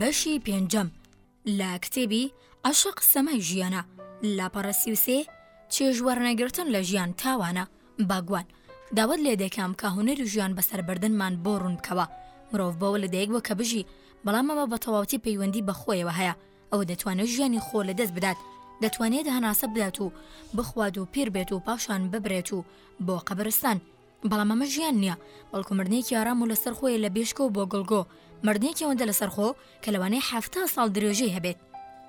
بەشی پێنجەم لە کتێبی عشق سەمای ژیانە لاپەڕەسیوسێ چێژوەرنەگرتن لە ژیان تاوانە باگوان داوت لێ دەکەم کە هوەر و ژیان بەسەربردنمان بۆ ڕوون بکەوە مرۆڤ بەوە لە دەیکەوە کە بژی بەڵامەوە بە تەواوتی پەیوەندی بەخۆیەوە هەیە ئەوە دەتوانێت ژیانی خۆ لە دەست بدات، دەتوانێت هەناسە بدات و بخوات و پیر بێت و پاشان ببرێت و بۆ قەبرستان. بەڵام ئەمە ژیان نییە، بەڵکو مردنێکی ئارام و لەسەر خۆیە لە بێشکەوە بۆ گڵگۆ، مردنێکی ئەوەندە لەسەرخۆ کە لەوانەیە حەفتا ساڵ درێژەی هەبێت.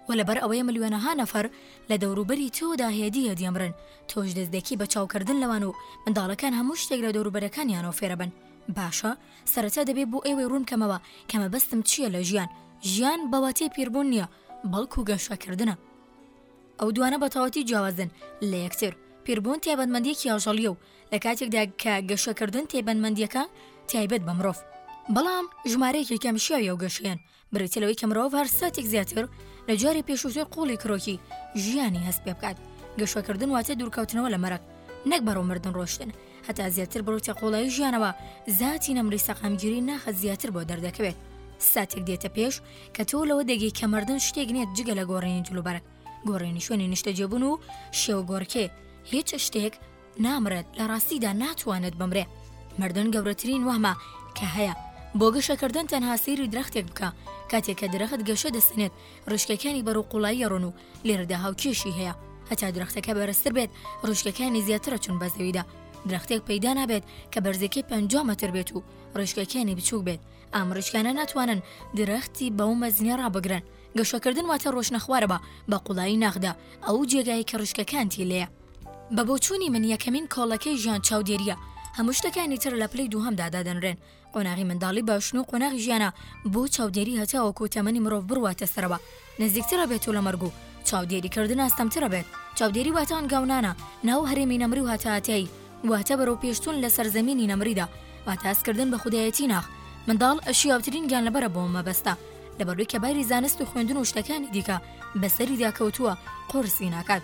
وە لەبەر ئەوەیە ملیۆنەها نەفەر لە دەوروبەری تۆدا هێدی هێدی ئەمرن، تۆش دەست دەکەی بە چاوکردن لەوان و منداڵەکان هەموو شتێک لە دەوروبەرەکانیانەوە فێرەبن، باشە؟ سەرەتا دەبێ بۆ ئێوەی ڕوون کەمەوە کە مەبەستم چییە لە ژیان، ژیان بە واتای پیربوون نییە، بەڵکو گەشەکردنە. ئەو دوانە بە تەواوەتی جیاوازن لە یەکتر، پیربوون تایبەتمەندییەکی ئاژەڵییە و لە کاتێکدا کە گەشەکردن تایبەتمەندییەکە تایبەت بە مرۆڤ. بەڵام ژمارەیەکی کەم شیاوی ئەو گەشەیەن، بریتیە لەوەی کە مرۆڤ هەر ساتێک زیاتر لە جارێ پێش و زۆر قوڵی کرۆکی ژیانی هەست پێ بکات گەشەکردن واتە دوورکەوتنەوە لە مەرەک نەک بەرەو مردن ڕۆشتن هەتا زیاتر بڕوتە قوڵایی ژیانەوە زیاتی نەمری سەقامگیری ناخە زیاتر بۆ دەردەکەوێت ساتێک دێتە پێش کە تۆ لەوە دەگەی کە مردن شتێک نیت جگە لە گۆڕینی جلوبەرگ گۆڕێنی شوێنی نیشتەجێبوون و شێوە گۆڕکێ هیچ شتێک نامرێت لە ڕاستیدا ناتوانێت بمرێ مردن گەورەترین وەمە کە هەیە بۆ گەشەکردن تەنها سەیری درەختێک بکە کاتێک کە درەخت گەشە دەستێنێت ڕشکەکانی بەرو قوڵایی ڕۆن و لێرەدا هاوکێشی هەیە هەتا درەختەکە بەرزتر بێت ڕشکەکانی زیاترە چون بە زەویدا درەختێک پەیدا نابێت کە بەرزەکەی پ مەتر بێت و ڕشکەکانی بچوو بێت ئەم ڕشکانە ناتوانن درەختی بەو مەزنی ڕابگرن گەشەکردن واتە ڕۆشنە خوارەوە بە قوڵایی ناخدا ئەو جێگای کە ڕشکەکانتی لێە بە بۆچوونی من یەکەمین کۆڵەکەی ژیان چاودێرییە، هەموو شتەکانی تر لە پلەی دووهەمدا دادەنرێن، قۆناغی منداڵی باشن و قۆناغی ژیانە بۆ چاودێری هەتاوەکو تەمەنی مرۆڤ بڕواتە سەرەوە نزیکتر ئەبێتو لە مەرگ و چاودێریکردن ئاستەمتر ئەبێت، چاودێری واتە هەنگاونانە ناو هەرێمی نەمری و هاتاهەتایی واتە بەرەو پێشچوون لە سەر زەمینی نەمریدا واتە هەستکردن بە خودایەتی ناخ. منداڵ شیاوترین گیانلەبەرە بۆم مەبەستە لەبەروی کە باری زانست و خوێندن و شتەکانی دیکە بەسەریدا کەوتووە قورسی ناکات،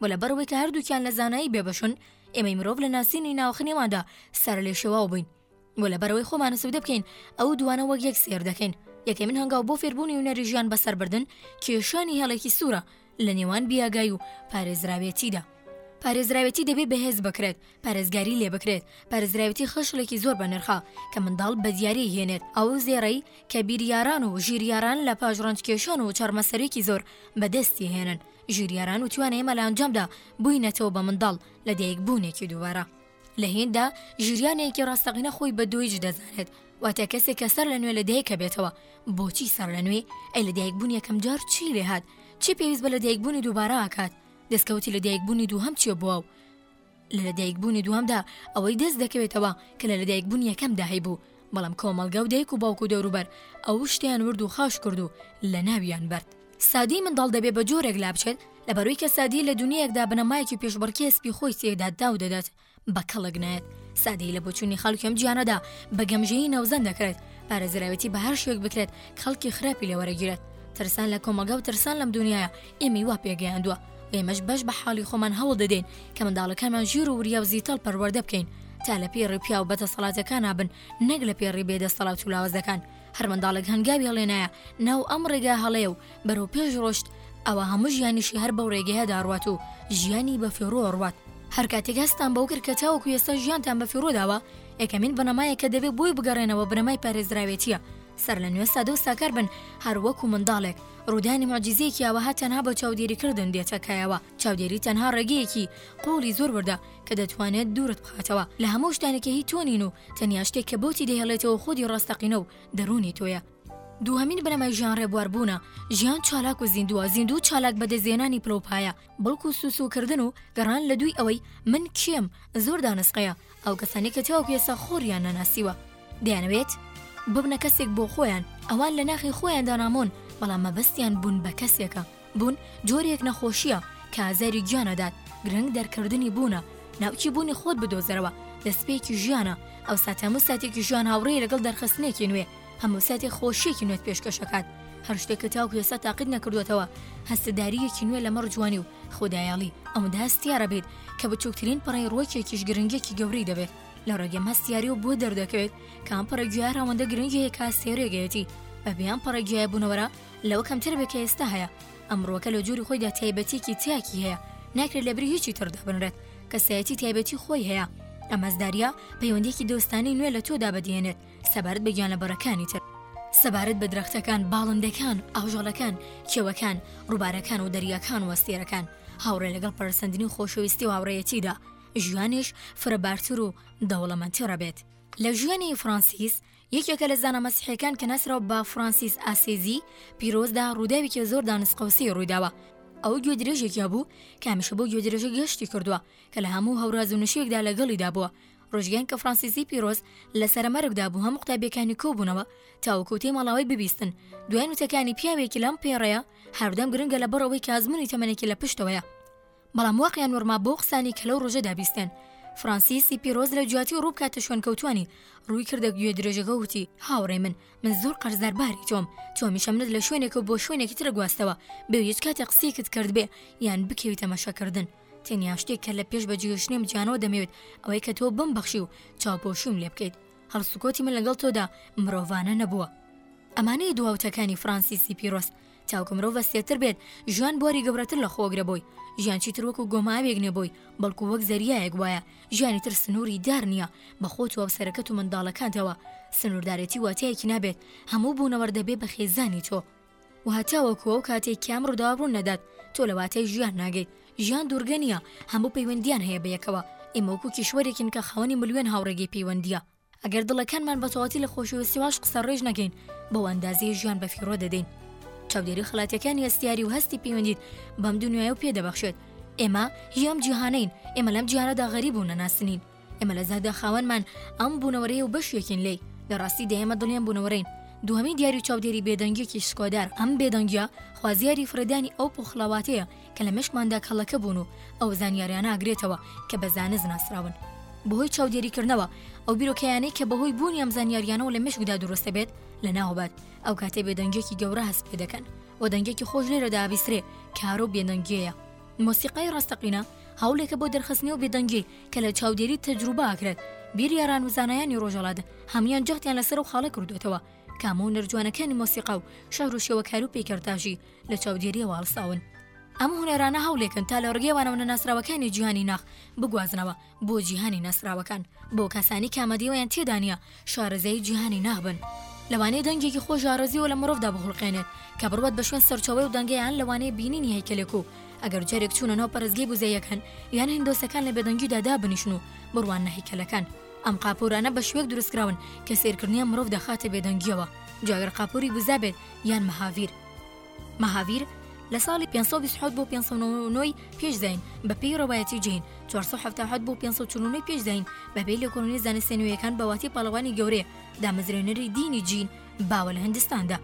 وە لەبەرئەوەی کە هەردووکیان لە زانایی بێبەشن ئێمەی مرۆڤ لە ناسینی ناوەخ نێواندا سەرلێشێواو بووین وە لەبەرئەوەی خۆمانە سودە بکەین ئەو دووانە وەک یەک سەیر دەکەین یەکەی من هەنگاو بۆ فێربوونی هونەری ژیان بەسەربردن کێشانی هێڵێکی سوورە لە نێوان بیاگای و پارێزراوێتیدا پارێزراوێتی دەبێ بەهێز بکرێت پارێزگاری لێ بکرێت پارێزراوێتی خشڵێکی زۆر بەنرخە کە منداڵ بە دیاری هێنێت ئەو زێڕەی کە بیریاران و ژیریاران لە پاش ڕەنجکێشان و چەرمەسەرێکی زۆر بەدەستی هێنن ژیریاران وتویانە ئێمە لە ئەنجامدا بووینەتەوە بە منداڵ لە دایک بوونێکی دووبارە. لە هینددا ژیریانێکی ڕاستەقینە خۆی بە دۆیج دەزانێت، واتە کەسێک کە سەر لە نوێ لە دایک ئەبێتەوە. بۆچی سەر لە نوێ؟ ئەی لە دایک بوون یەکەم جار چی لێهات؟ چی پێویست بە لە دایک بوونی دووبارە ئەکات؟ دەسکەوتی لە دایک بوونی دووهەم چیە بۆ ئەو؟ لە لەدایکبوونی دووەمدا ئەوەی دەست دەکەوێتەوە کە لە لەدایکبوونی یەکەمدا هەیبوو، بەڵام کۆمەڵگا و دایک و باوک و دەوروبەر ئەو شتەیان ورد و خاش کرد و لەناویان برد. سادیی منداڵ دەبێ بە جۆرێک لابچێت، لەبەروی کە سادیی لە دونیایەکدا بنەمایەکی پێشبڕکێ سپی خۆی تێیدا داو دەدات، بە کەڵک نایەت. سادیی لە بۆچوونی خەڵکی ئەم جیهانەدا بە گەمژەیی ناوزەند دەکرێت، پارێزراوێتی بە هەر شێوەیەک بکرێت، خەڵکی خراپی لێ وەرەگیرێت. ترسان لە کۆمەڵگا و ترسان لەم دونیایە ئێمەی وا پێگەیاندووە و ئێمەش بەش بە حاڵی خۆمان هەوڵ دەدەین کە منداڵەکانمان ژیر و وریا و زیتەڵ پەروەردە بکەین تا لە پێی ڕێپیا و بەدەسەڵاتەکانا بن نەک لە پێ ڕیبێ دەستەڵات و لاوازەکان هەر منداڵێک هەنگاوی هەڵێنایە ناو ئەم ڕێگا هەڵەیە و بەرەو پێش ڕۆشت ئەوە هەموو ژیانیشی هەر بەو ڕێگەیەدا ڕوات و ژیانی بە فێڕۆ ڕوات هەر کاتێک هەستان بەو کرد کە تاوەکو ئێستا ژیانتان بە فیڕۆداوە یەکەمین بنەمایە کە دەبێت بۆی بگەڕێنەوە بنەمای پارێزراوێتیە سەرلەنوێ سادە و ساکار بن، هەر وەکو منداڵێک. ڕوودانی موعجیزەیەکی ئاوەها تەنها بە چاودێریکردن دێتە کایەوە. چاودێری تەنها ڕێگەیەکی قووڵی زۆر وردە کە دەتوانێت دوورت بخاتەوە لە هەموو شتانێک کە هی تۆ نین و تەنیا شتێک کە بۆتی دەهێڵێتەوە خودی ڕاستەقینە و دەروونی تۆیە. دووهەمین بنەمای ژیان ڕێبواربوونە. ژیان چالاک و زیندووە، زیندوو و چالاک بەدەستهێنانی پلەوپایە. بەڵکو سو سو کردن و گەڕان لە دووی ئەوەی من کێم زۆر دانسقەیە ئەو کەسانەی کە تاوەکو ئێستا خۆڕیان نەناسیوە دەیانەوێت ببنە کەسێک بۆ خۆیان ئەوان لە ناخی خۆیان دانامۆن بەڵام مەبەستیان بوون بە کەسێکە بوون جۆرێک نەخۆشیە کە ئازاری گیان ئەدات گرنگ دەرکردنی بوونە ناوکی بوونی خۆت بدۆزەرەوە دەستپێکی ژیانە ئەو ساتەمە ساتێکی ژیان هاوڕێی لەگەڵ دەرخستنێکی نوێ هەموو ساتێک خۆشییەکی نوێت پێشکەش ئەکات، هەر شتێک کە تاوەکو ئێستا تاقیت نەکردووەتەوە، هەستدارییەکی نوێ لەمەڕ جوانی و خودایەڵی، ئەوەندە هەستیار ئەبیت کە بچووکترین پەڕەی ڕووەکێکیش گرنگییەکی گەورەی دەبێت لە ڕێگەی ئەم هەستیارییەوە بۆت دەردەکەوێت کە ئەم پەڕە گوێیە ئەوەندە گرنگ هەیە کە هەستەی ڕێگەیەتی بەبێ ئەم پەڕە گوێیە بوونەوەرە لەوە کەمتر بێت کە ئێستا هەیە ئەم ڕووەکە لە جۆری خۆیدا تایبەتییەکی تاکی هەیە ناکرێت لەبری هیچی تر دابنرێت کەسایەتی تایبەتی خۆی هەیە ئەم هەستدارییە پەیوەندییەکی دۆستانەی نوێ لە تۆدا بەدیهێنێت سەبارەت بە گیانلەبەرەکانی تر. سەبارەت بە درەختەکان، باڵندەکان، ئاژەڵەکان، کێوەکان، ڕووبارەکان و دەریاکان و ئەستێرەکان، هاوڕێ لەگەڵ پەرەسەندنی و خۆشەویستی و هاوڕێیەتیدا، ژیانیش فرەبارتر و دەوڵەمەندتر ئەبێت. لە ژیانی فرانسیس، یەکێکە لە زانا مەسیحیەکان کە ناسراو بە فرانسیس ئاسیزی پیرۆزدا، ڕووداوێکی زۆر دانسقەوسەی ڕوویداوە. ئەو گوێدرێژێکی هەبوو کە هەمیشە بۆ گوێدرێژە گەشتی کردووە، کە لە هەموو هەوراز و نشێکدا لەگەڵیدا بووە، ڕۆژگیان کە فرانسیسی پیرۆز لە سەرەمەرگدا بوو هەموو قوتابیەکانی کۆبوونەوە تاوکوتەی مەڵاوی ببیستن دوای نوتەکانی پیاوێکی لەم پێڕەیە هەردەم گرنگە لە بەرەوەی کازمونی تەمەنێکی لە پشتەوەیە بەڵام واقعیان نۆرما بۆ قسانی کە لەو ڕۆژەدا بیستێن فرانسیسی پیرۆز لە جیاتی ڕوو بکاتە شوێن کەوتوانی ڕووی کردە گوێ درێژەکە وتی هاوڕێ من من زۆر قەرزار باری تۆم تۆمیشە منت لە شوێنێکە بۆ شوێنێکی ترە گواستەوە بێ هیچ کاتێ قسیکت کرد بێ یان بکەویتە مەشەکردن تەنیا شتێک کە لە پێش بەجێهێشتنم جانەوە دەمەوێت ئەوەی کە تۆ بم بەخشی و چاوپۆشیم لێ بکەیت هەڵسوکۆتی من لەگەڵ تۆدا مرۆڤانە نەبووە ئەمانەیە دواوتەکانی فرانسیسی پیرۆست تاوکە مرۆڤ بەستێتر بێت ژیان بواری گەورەتر لە خۆگرە بۆی ژیان چیتر وەکو گۆماوێک نێ بۆی بەڵکو وەک زەریایەک وایە ژیانی تر سنووری دار نییە بە خۆت و سەرەکەت و منداڵەکانتەوە سنووردارێتی واتایەکی نابێت هەموو بوونەوەر دەبێ بە خێزانی تۆ و هەتاوەکو ئەو کاتەی کە ئەم ڕووداوە ڕوون نەدات تۆ لە واتای ژیان ناگەیت، ژیان دوورگە نییە، هەموو پەیوەندییان هەیە بە یەکەوە، ئێمە وەکو کیشوەرێکین کە خاوەنی ملیۆن هاوڕێگەی پەیوەندییە، ئەگەر دڵەکانمان بە تەواوەتی لە خۆشی و سواش قسە ڕێژ نەکەین بەو ئەندازەیە ژیان بە فیڕۆ دەدەین. چاودێری خەڵاتییەکانی هەستیاری و هەستی پەیوەندیت بەم دونیایە و پێدەبەخشێت ئێمە هی ئەم جیهانەین، ئێمە لەم جیهانەدا غەریب و نەناسنین. ئێمە لە زاهدا خاوەنمان ئەم بوونەوەرەیە و بەشێکین لێی لە ڕاستی دەیەمە دڵیان بوونەوەرەین دوهەمی دیاری چاودێری بێدەنگیەکی شکۆدار ئەم بێدەنگیا خوازیاری فرەدانی ئەو پۆخڵەواتەیە کە لە مشکماندا کەڵەکە بوون و ئەو زانیاریانە ئاگرێتەوە کە بە زانست ناسراون بەهۆی چاودێریکردنەوە ئەو بیرۆکەیانەی کە بەهۆی بوونی ئەم زانیاریانەوە لە مشکدا دروستە بێت لە ناوبات ئەو کاتێ بێدەنگێکی گەورە هەست پێ دەکەن و دەنگێکی خۆش لێرە دابیسرێ کارۆ بێدەنگیەیە مۆسیقای ڕاستەقینە هەوڵێکە بۆ دەرخستنی و بێدەنگی کە لە چاودێری تەجروبە ئاکراد، بیریاران و زانایانی ڕۆژەڵات هەموویان جەختیان لەسەر ئەو خاڵە کردووەتەوە کە هەموو هونەر جوانەکانی مۆسیقا و شعر و شێوەکاری و پەیکەرتاشی لە چاودێرییەوە هەڵساون. ئەم هونەرانە هەوڵێکن تا لە ڕگێ وانەوە نەناسراوەکانی جیهانی ناخ بگوازنەوە بۆ جیهانی ناسراوەکان بۆ کەسانی کە ئامادەییەوەیان تێدا نییە شارەزای جیهانی نابن. لەوانەیە دەنگێکی خۆش ئارەزووە لە مرۆڤدا بخولقێنێت کە بڕوات بە شوێن سەرچاوەی و دەنگەیان لەوانەیە بینینی هەیکەلێک و ئەگەر جارێک چوونە ناو پەرستگەی بوزەییەکان یان هیندۆسەکان لە بێدەنگیدا دابنیشن و بڕواننە هەیکەلەکان ئەم قاپورانە بە شوێک دروستکراون کە سەیرکردنیان مرۆڤ دەخاتە بێدەنگییەوە جا گەر قاپوری بوزا بێت یان مەهاڤیر. مەهاڤیر لە ساڵی پێنج سەد و بیست و حەوت بۆ پێنج سەد و نەوەد و نۆ ی پێش زایین بەپێی ڕەوایەتی جەین چوار سەد و حەفتا و حەوت بۆ پێنج سەد و چل و نۆ ی پێش زایین بەبێ لێکۆڵینەوەی زانستیە نوێیەکان بە واتی پاڵەوانی گەورەیە دامەزرێنەری دینی جین باوە لە هندستاندا.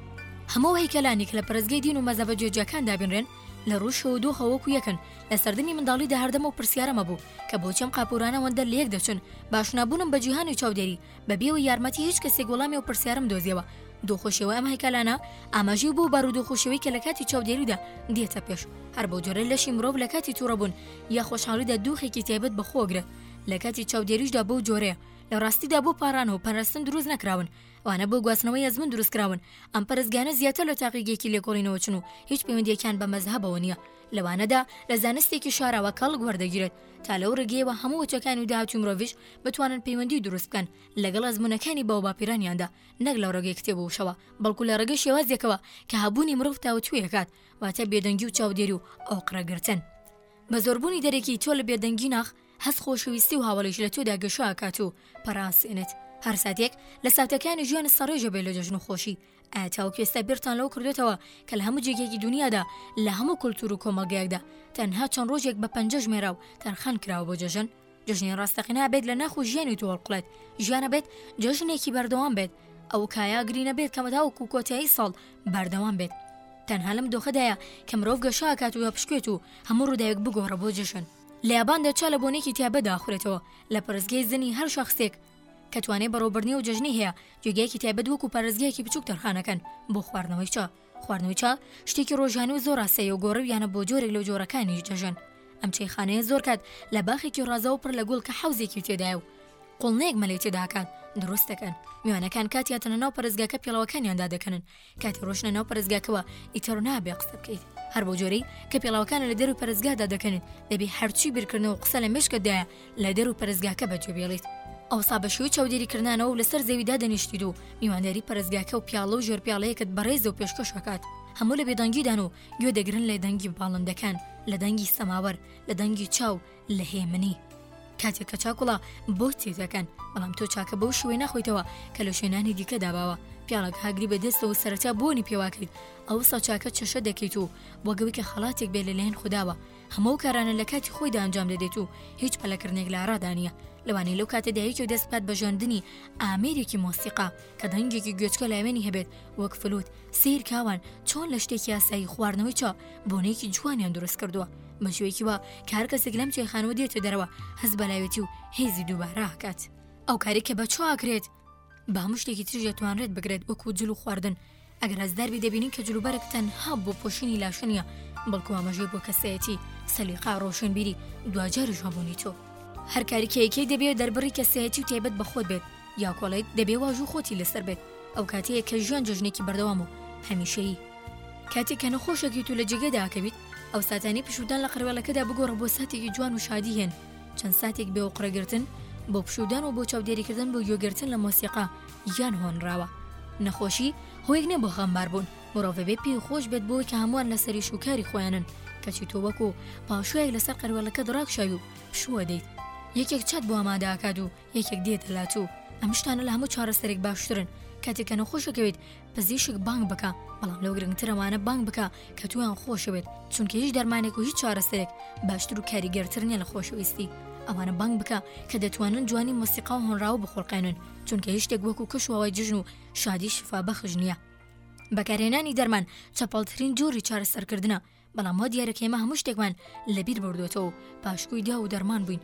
هەموو ئەو هەیکەلانەی کە لە پەرستگەی دین و مەزهەبە جیاجیاکان دابینرێن لە ڕووی شێوەودۆخەوە وەکو یەکن، لە سەردەمی منداڵیدا هەردەم ئەو پرسیارەم هەبوو کە بۆچی ئەم قاپۆرانە ئەوەندە لەیەک دەچن، بە ئاشنابوونم بە جیهانی چاودێری، بەبێ ئەوەی یارمەتی هیچ کەسێک وەڵامی ئەو پرسیارەم دۆزیەوە دۆخۆشەوە ئەم هەیکالانە ئاماژەی بۆ بارودۆخۆشەوەی کە لە کاتی چاودێریدا دێتە پێش هەر بۆ جۆرە لەشی مرۆڤ لە کاتی تووڕەبوون یا خۆشحاڵیدا دۆخێکی تایبەت بە خۆگرە لە کاتی چاودێریشدا بەو جۆرەیە لە ڕاستیدا بۆ پاران و پەرستن دروست نەکراون ئەوانە بۆ گواستنەوەی ئەزمون دروستکراون ئەم پەرستگانە زیاتر لە تاقیگەیەکی لێکۆڵینەوە چن و هیچ پەیوەندیەکیان بە مەزهەبەوە نییە لەوانەدا لە زانستێکی شاراوە کەڵک وەردەگیرێت تا لەو ڕگەیەوە هەموو وچەکانی و داهاتی مرۆڤش بتوانن پەیوەندی دروست بکەن لەگەڵ ئەزمونونەکانی باو باپیرانیاندا نەک لە ڕێگەی کتێب وشەوە بەڵکو لە ڕێگەی شێوازێکەوە کە هەبوونی مرۆڤ تاوتوێکات واتە بێدەنگی و چاودێری و ئەوقڕەگرتن بە زۆربوونی دەرەکی تۆ لە بێدەنگی ناخ هەست خۆشەویستی و هاوڵیش لە تۆدا گەشاکات و پەراسێنێت هەر ساتێک لە ساتەکانی ژیان سەڕێژە بێ لە جەژن و خۆشی ئایا تاوەکو ئێستا بیرتان لەوە کردۆتەوە کە لە هەموو جێگێکی دنیادا لە هەموو کولتور و کۆمەڵگەیەکدا تەنها چەند ڕۆژێک بە پەنجە ژمێرا و تەرخان کراوە بۆ جەژن جژنی ڕاستەقینا بێت لە ناخ و ژیانی تو هەڵقڵێت ژیانە بێت جەژنێکی بەردەوام بێت ئەو کایا گرینە بێت کەمە تاوەکو کۆتایی ساڵ بەردەوام بێت تەنها لەم دۆخەدایە کە مرۆڤ گەشاکات و هەپشکێت و هەموو ڕووداوێک بگۆڕە بۆ جژن لە یاباندا چا لە بۆنێکی تایبەتدا ئەخورێتەوە لە پەرستگەی زنی هەر شەخسێک کە توانای بەڕێوەبردنی ئەو جەژنەی هەیە، جێگایەکی تایبەت وەکو پارێزگایەکی بچووک تەرخانەکەن بۆ خواردنەوەی چا. خواردنەوەی چا شتێکی ڕۆژانە و زۆر ئاسایی و گۆڕەویانە بۆ جۆرێک لە جۆرەکانی جەژن. ئەم چایخانەیە زۆر کات لە باخێکی ڕازاوە پڕ لە گوڵ کە حەوزێکی تێدایە و قوڵنەیەک مەلەی تێداکات، دروست دەکەن. میوانەکان کاتیان تەنە ناو پەرێزگاکە پێڵاوەکانیان دادەکەنن، کاتێ ڕۆشنە ناو پەرزگاکەوە ئیتەڕ نابێ قسە بکەیت هەر بۆ جۆرەی کە پێڵاوەکانە لە دەر و پەرزگادا دەکەنت دەبێ هەرچی بیرکردنەوە قسە لە مشکتدایە لە دەر و پەرزگاکە بەجێ بێڵیت ئەوسا بە شێوی چاودێری کردانەوە و لەسەر زەویدا دەنیشتید و میوانداری پەرزگاکە و پیاڵە و ژێر پیاڵەیەکت بەڕێز و پێشکەشەکات هەموو لە بێدەنگیدان و گوێ دەگرن لە دەنگی باڵندەکان لە دەنگی سەماوەر لە دەنگی چاو لە هێمنی کاتێک کە چاکوڵا بۆ تێ دەکەن بەڵام تۆ چاکە بەو شوێ ناخۆیتەوە کە لە شوێنانی دیکە داباوە پیاڵک هاگری بەدەستەوە سەرەتا بۆنی پێواکرد ئەو ساچاکە چەشە دەکەیت و وەگەوی کە خەڵاتێک بێ لەلایەن خودداوە هەموو کارانە لە کاتی خۆیدا ئەنجام دەدێت و هیچ پەلەکردنێک لە ڕادانە لەوانەیە لەو کاتە دایکی و دەست بکات بە ژاندنی ئامێرێکی مۆسیقا کە دەنگێکی گوێچکە لاوێنی هەبێت وەک فلوت سیر کاوان چۆن لە شتێکی یاسایی خواردنەوەی چا بۆنەیەکی جوانیان دروست کردووە بە شوێکی وا کار کەسێک لەم چێخانەوە دێتە دەرەوە هەز بەلاوێتی و هێزی دووباراکات ئەو کاری کە بە چاکرێت با مشتێکی تریش دەتوانرێت بگرێت وەکو جل و خواردن ئەگەر هەزداربی دەبینین کە جلوبەرێک تەنها بۆ پۆشینی لاشنیە بەڵکو ئامەژەی بۆ کەسەتی سەلیقا ڕۆشنبیری دواجارش هەبوونی تۆ هەر کاریکەیەکەی دەبێت دەربڕی کەسەتی و تێبەت بەخۆت بێت یاکۆڵێت دەبێ واژوو خۆتی لەسەر بێت ئەو کاتەیە کە ژیان جژنێکی بەردەوام و هەمیشەیی کاتێک کە نەخۆشەکی تۆ لە جێگەی داکەویت، ئەو ساتانەی پشوودان لە قەروێڵەکەدا بگۆڕە بۆ ساتێکی جوان و شادیهێن، چەند ساتێک بێ ئۆقرەگرتن بۆ پشوودان و بۆ چاودێریکردن بۆ گوێگرتن لە مۆسیقا یان هۆنراوە. نەخۆشی هۆیەک نیە بۆ خەمباربوون، مرۆڤ دەبێ پێی خۆش بێت بۆی کە هەمووان لەسەر ئیش و کاری خۆیانن، کەچی تۆ وەکو پاشویەک لەسەر قەروێڵەکەت ڕاکشاوی و پشووەدەیت. یەکێک چات بۆ ئامادە ئەکات و یەکێک دێتە لات و ئەم شتانە لە هەموو چارەسەرێک باشترن کاتێک کە نەخۆشەکەوێت پزیشک بانگ بکە بەڵام لەو گرنگتر ئەوانە بانگ بکە کە تویان خۆشەوێت چونکە هیچ دەرمانێک و هیچ چارەسەرێک باشتر و کاریگەرتر نیە لە خۆشەویستی ئەوانە بانگ بکە کە دەتوانن جوانی مۆسیقا و هۆنراوە بخۆڵقێنن چونکە هیچ شتێک وەکو کەش و هەوای جژن و شادی شفا بەخش نییە بەکارهێنانی دەرمان چەپەڵترین جۆری چارەسەرکردە بەڵام وا دیارە کە ئێمە هەموو شتێکمان لەبیر بردوێتەوە و پاشکۆی داو و دەرمان بووین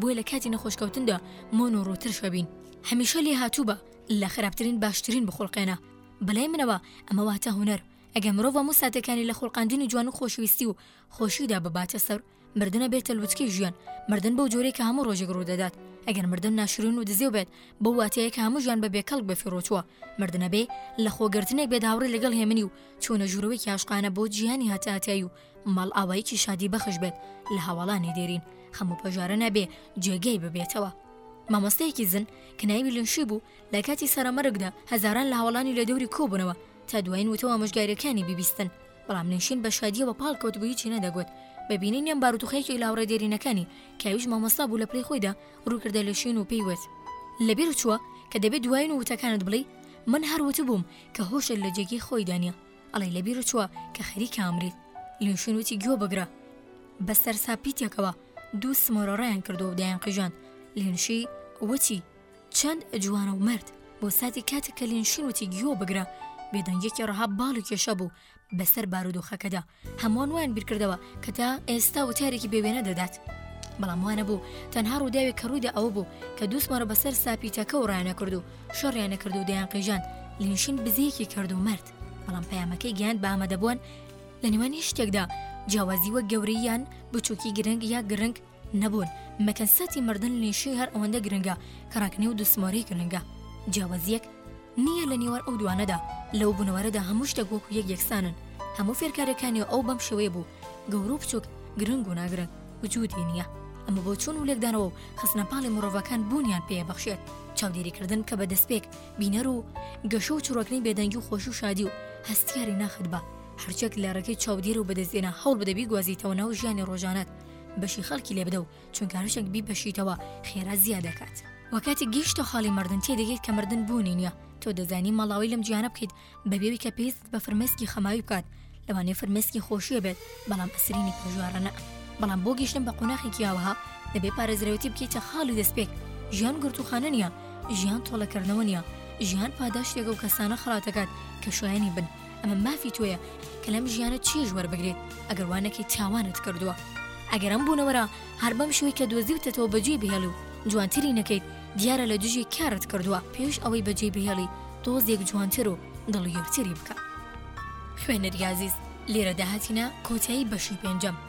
بۆیە لە کاتی نەخۆشکەوتندا مۆن و ڕووتر شەبین هەمیشە لێ هاتوو بە لە خراپترین باشترین بخڵقێنە بەلای منەوە ئەمە واتە هونەر ئەگەر مرۆڤ هەموو ساتەکانی لە خوڵقاندنی جوان و خۆشویستی و خۆشیدا بباتە سەر مردنە بێتە لوتکەی ژیان مردن بەو جۆرێک کە هەموو ڕۆژێک ڕوودەدات ئەگەر مردن ناشرون و دزێو بێت بۆ واتەیە کە هەموو ژیان بە بێکەڵک بە فیڕۆچووە مردنە بێ لە خۆگرتنێک بێت هاوڕێ لەگەڵ هێمنی و چۆنە ژوورەوەی یاشقانە بۆ جیهانی هاتەهاتایی و ماڵ ئاوایەکی شادی بەخش بێت لە هەواڵانی دێرین خەم و پەژارە نەبێ جێگەی ببێتەوە مامۆستەیەکی زن کە ناوی لنشی بوو لە کاتی سەرەمەرگدا هەزاران لە هەواڵانی لە دەوری کۆبوونەوە تا دوایین وتەوە مژگارەکانی ببیستن بەڵام نووشین بە شادییەوە پاڵکەوت و هیچی نەدەگوت. بە بینینی ئەم بارودوخەیەکی لاوڕێ دێرینەکانی، کە ئەویش مامۆستا بوو لە پلەی خۆیدا، ڕوو کردە لوشین و پێی وت. لە بیرت چووە کە دەبێ دوایین وتەکانت بڵێی؟ من هەر وتبووم کە هۆشت لە جێگەی خۆیدا نییە، ئەڵێی لە بیرت چووە کە خەریکە ئەمریت. لوشین وتی گوێ بگرە. بە سەرساپیتێکەوە دوو سمۆرەڕەیان کردو دایانقیژاند. لینشی وتی. چەند جوانە و مەرد. بۆ ساتی کاتێک کە لینشین وتی گوێ بگرە، بێدەنگیەکی ڕەها باڵی کێشا بوو بەسەر بارودۆخەکەدا هەمووان وان بیرکردەوە کە تا ئێستا وتارێکی بێوێنە دەدات. بەڵام وانە بوو تەنها ڕووداوێک کە ڕوویدا ئەوە بوو کە دووسمەڕە بەسەر ساپیتەکە و ڕایانە کرد و شەڕیانە کرد و دەیان قیژان لینشین بزەیەکی کرد و مرد بەڵام پەیامەکەی گیان بە ئامادەبووان لە نێوانی شتێکدا جیاوازی وە گەورەیان بچووکی گرنگ یا گرنگ نەبوون مەکەن ساتی مردن لەیشی هەر ئەوەندە گرنگە کە ڕەکنی و دوسمۆرەی گرنگە جیاوازیەک نییە لە نێوان ئەو دوانەدا لەو بنەوەرەدا هەموو شتێک وەکو یەک یەکسانن هەموو فێرکاریەکانی ئەو بەم شێوەیە بوو گەور و بچوک گرنگ و ناگرنگ وجودی نییە ئەمە بۆ چوون و لێکدانەوە و خستنە پاڵی مڕۆڤەکان بوونیان پێ بەخشێت چاودێریکردن کە بە دەستپێک بینەر و گەشە و چڕۆکنی بێدەنگی و خۆش و شادی و هەستیاری ناخت بە هەرچێک لە ڕێگەی چاودێر و بەدەستێنە هەوڵ بدەبی گوازیتەوە ناو ژیانی ڕۆژانەت بەشی خەڵکی لێ بدە و چونکە هەرچەند بیبەشیتەوە خێرا زیا دەکات وە کاتێک گەیشتە حاڵی مردن تێدەگەیت کە مردن بوونی نییە تۆ دەزانی ماڵاوی لەم جیهانە بکەیت بەبێوی کە پێست بە فرمێسکی خەماوی بکات لەوانەیە فرمێسکی خۆشیە بێت بەڵام ئەسرینی پژوارەنە بەڵام بۆ گەشتن بە قۆناخێکی یاوەها دەبێ پارێزراوەتی بکەیتە خاڵ و دەستپێک ژیان گرتوخانە نیە ژیان تۆڵەکردنەوە نیە ژیان پاداشتێکە و کەسانە خڵاتەکات کە شایانی بن ئەمە مافی تۆیە کە لەم ژیانە چێژ وەربگرێت ئەگەر وا نەکەی تاوانت کردووە ئەگەر ئەم بوونەوەرە هەر بەم شوی کە دۆزیوتەتەوە بەجێی بهێڵی و جوانتری نەکەیت دیارە لە دژی کارت کردووە پێش ئەوەی بەجێی بهێڵی تۆزێک جوانتر و دڵگیرتری بکە خوێنەری ئازیز لێرەدا هاتینە کۆتایی بەشی پێنجەم.